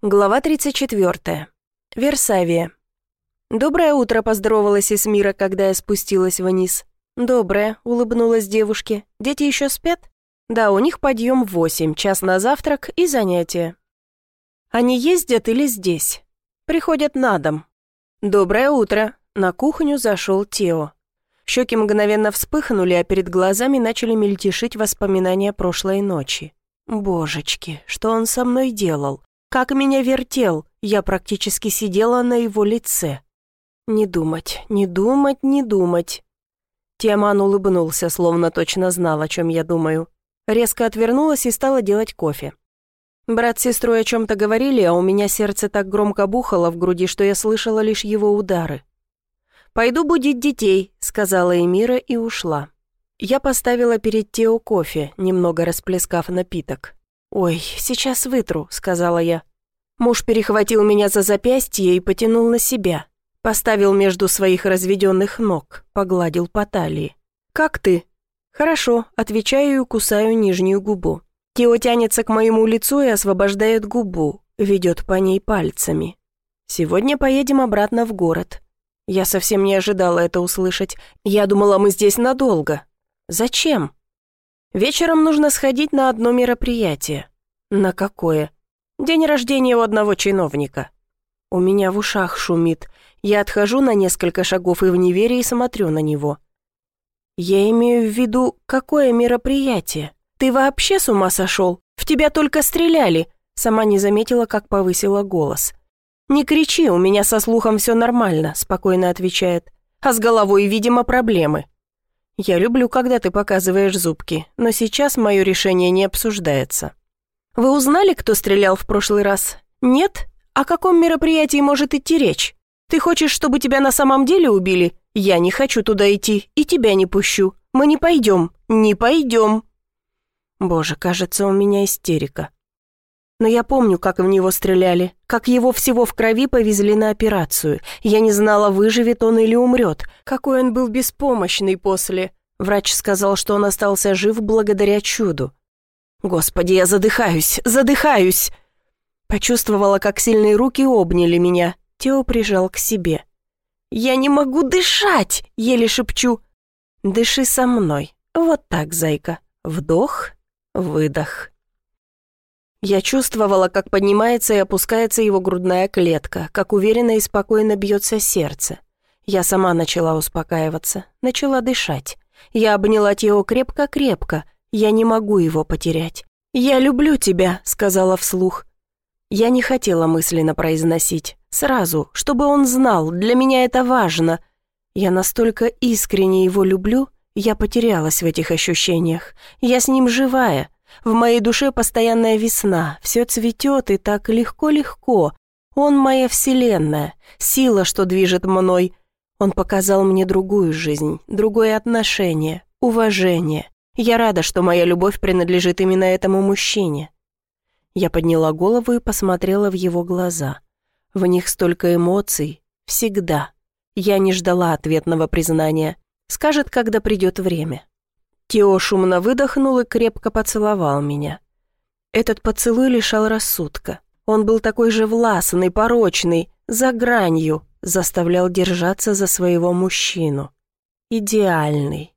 Глава 34. Версавия. «Доброе утро», — поздоровалась Эсмира, когда я спустилась вниз. «Доброе», — улыбнулась девушке. «Дети еще спят?» «Да, у них подъем в восемь, час на завтрак и занятия». «Они ездят или здесь?» «Приходят на дом». «Доброе утро», — на кухню зашел Тео. Щеки мгновенно вспыхнули, а перед глазами начали мельтешить воспоминания прошлой ночи. «Божечки, что он со мной делал?» Как меня вертел, я практически сидела на его лице. Не думать, не думать, не думать. Тиаман улыбнулся, словно точно знал, о чем я думаю. Резко отвернулась и стала делать кофе. Брат с сестрой о чем-то говорили, а у меня сердце так громко бухало в груди, что я слышала лишь его удары. «Пойду будить детей», — сказала Эмира и ушла. Я поставила перед Тео кофе, немного расплескав напиток. «Ой, сейчас вытру», — сказала я. Муж перехватил меня за запястье и потянул на себя. Поставил между своих разведенных ног, погладил по талии. «Как ты?» «Хорошо», — отвечаю и кусаю нижнюю губу. Тео тянется к моему лицу и освобождает губу, ведет по ней пальцами. «Сегодня поедем обратно в город». Я совсем не ожидала это услышать. Я думала, мы здесь надолго. «Зачем?» Вечером нужно сходить на одно мероприятие. На какое? День рождения у одного чиновника. У меня в ушах шумит. Я отхожу на несколько шагов и в неверии смотрю на него. Я имею в виду, какое мероприятие? Ты вообще с ума сошел? В тебя только стреляли. Сама не заметила, как повысила голос. «Не кричи, у меня со слухом все нормально», — спокойно отвечает. «А с головой, видимо, проблемы». «Я люблю, когда ты показываешь зубки, но сейчас мое решение не обсуждается». «Вы узнали, кто стрелял в прошлый раз? Нет? О каком мероприятии может идти речь? Ты хочешь, чтобы тебя на самом деле убили? Я не хочу туда идти и тебя не пущу. Мы не пойдем, не пойдем». Боже, кажется, у меня истерика. Но я помню, как в него стреляли, как его всего в крови повезли на операцию. Я не знала, выживет он или умрет. Какой он был беспомощный после. Врач сказал, что он остался жив благодаря чуду. Господи, я задыхаюсь, задыхаюсь. Почувствовала, как сильные руки обняли меня. Тео прижал к себе. «Я не могу дышать!» — еле шепчу. «Дыши со мной. Вот так, зайка. Вдох, выдох». Я чувствовала, как поднимается и опускается его грудная клетка, как уверенно и спокойно бьется сердце. Я сама начала успокаиваться, начала дышать. Я обняла Тео крепко-крепко. Я не могу его потерять. «Я люблю тебя», — сказала вслух. Я не хотела мысленно произносить. Сразу, чтобы он знал, для меня это важно. Я настолько искренне его люблю, я потерялась в этих ощущениях. Я с ним живая, в моей душе постоянная весна, все цветет и так легко-легко. Он моя вселенная, сила, что движет мной. Он показал мне другую жизнь, другое отношение, уважение. Я рада, что моя любовь принадлежит именно этому мужчине. Я подняла голову и посмотрела в его глаза. В них столько эмоций. Всегда. Я не ждала ответного признания. Скажет, когда придет время. Тео шумно выдохнул и крепко поцеловал меня. Этот поцелуй лишал рассудка. Он был такой же властный, порочный, за гранью, заставлял держаться за своего мужчину. Идеальный.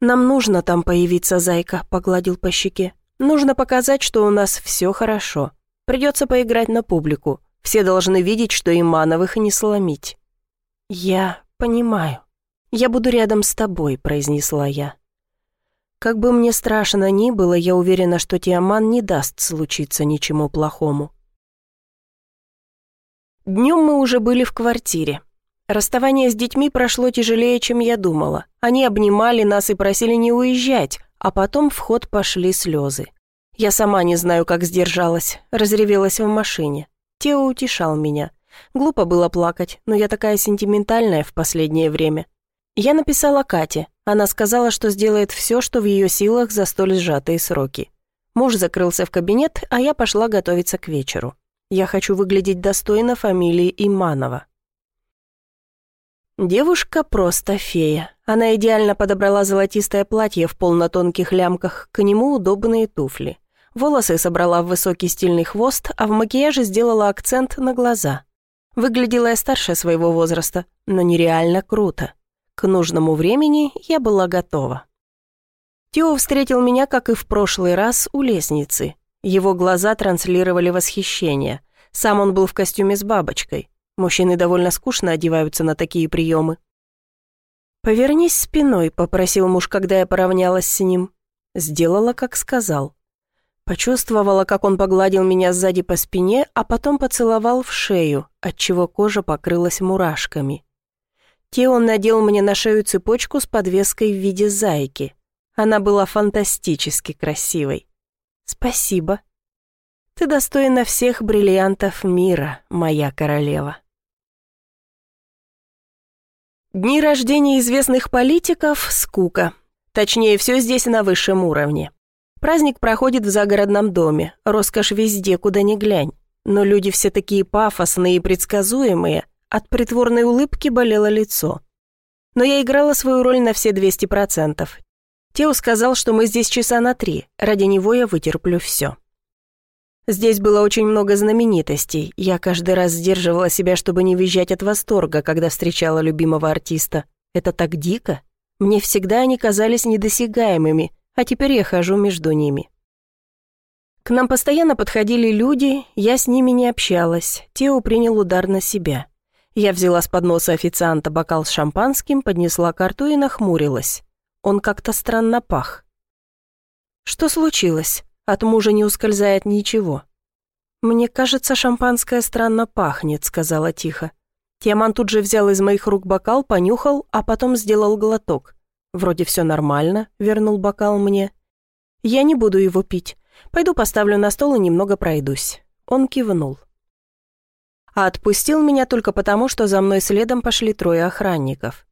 «Нам нужно там появиться, зайка», — погладил по щеке. «Нужно показать, что у нас все хорошо. Придется поиграть на публику. Все должны видеть, что Имановых не сломить». «Я понимаю», «Я буду рядом с тобой», — произнесла я. Как бы мне страшно ни было, я уверена, что Тиаман не даст случиться ничему плохому. Днем мы уже были в квартире. Расставание с детьми прошло тяжелее, чем я думала. Они обнимали нас и просили не уезжать, а потом в ход пошли слезы. Я сама не знаю, как сдержалась, разревелась в машине. Тео утешал меня. Глупо было плакать, но я такая сентиментальная в последнее время. Я написала Кате. Она сказала, что сделает все, что в ее силах за столь сжатые сроки. Муж закрылся в кабинет, а я пошла готовиться к вечеру. Я хочу выглядеть достойно фамилии Иманова. Девушка просто фея. Она идеально подобрала золотистое платье в полнотонких лямках, к нему удобные туфли. Волосы собрала в высокий стильный хвост, а в макияже сделала акцент на глаза. Выглядела я старше своего возраста, но нереально круто. К нужному времени я была готова. Тео встретил меня, как и в прошлый раз, у лестницы. Его глаза транслировали восхищение. Сам он был в костюме с бабочкой. Мужчины довольно скучно одеваются на такие приемы. «Повернись спиной», — попросил муж, когда я поравнялась с ним. Сделала, как сказал. Почувствовала, как он погладил меня сзади по спине, а потом поцеловал в шею, отчего кожа покрылась мурашками. Тео надел мне на шею цепочку с подвеской в виде зайки. Она была фантастически красивой. «Спасибо. Ты достойна всех бриллиантов мира, моя королева». Дни рождения известных политиков – скука. Точнее, все здесь на высшем уровне. Праздник проходит в загородном доме, роскошь везде, куда ни глянь. Но люди все такие пафосные и предсказуемые, от притворной улыбки болело лицо. Но я играла свою роль на все 200%. Тео сказал, что мы здесь часа на три, ради него я вытерплю все. Здесь было очень много знаменитостей, я каждый раз сдерживала себя, чтобы не визжать от восторга, когда встречала любимого артиста. Это так дико. Мне всегда они казались недосягаемыми, а теперь я хожу между ними. К нам постоянно подходили люди, я с ними не общалась, Тео принял удар на себя. Я взяла с подноса официанта бокал с шампанским, поднесла карту и нахмурилась. Он как-то странно пах. «Что случилось?» От мужа не ускользает ничего. «Мне кажется, шампанское странно пахнет», — сказала тихо. Тиаман тут же взял из моих рук бокал, понюхал, а потом сделал глоток. «Вроде все нормально», — вернул бокал мне. «Я не буду его пить. Пойду поставлю на стол и немного пройдусь». Он кивнул. А отпустил меня только потому, что за мной следом пошли трое охранников.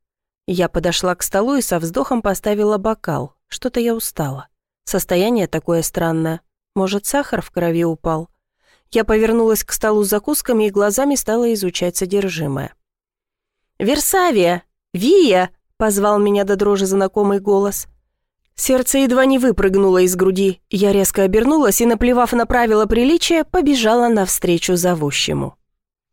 Я подошла к столу и со вздохом поставила бокал. Что-то я устала. Состояние такое странное. Может, сахар в крови упал? Я повернулась к столу с закусками и глазами стала изучать содержимое. «Версавия! Вия!» — позвал меня до дрожи знакомый голос. Сердце едва не выпрыгнуло из груди. Я резко обернулась и, наплевав на правила приличия, побежала навстречу зовущему.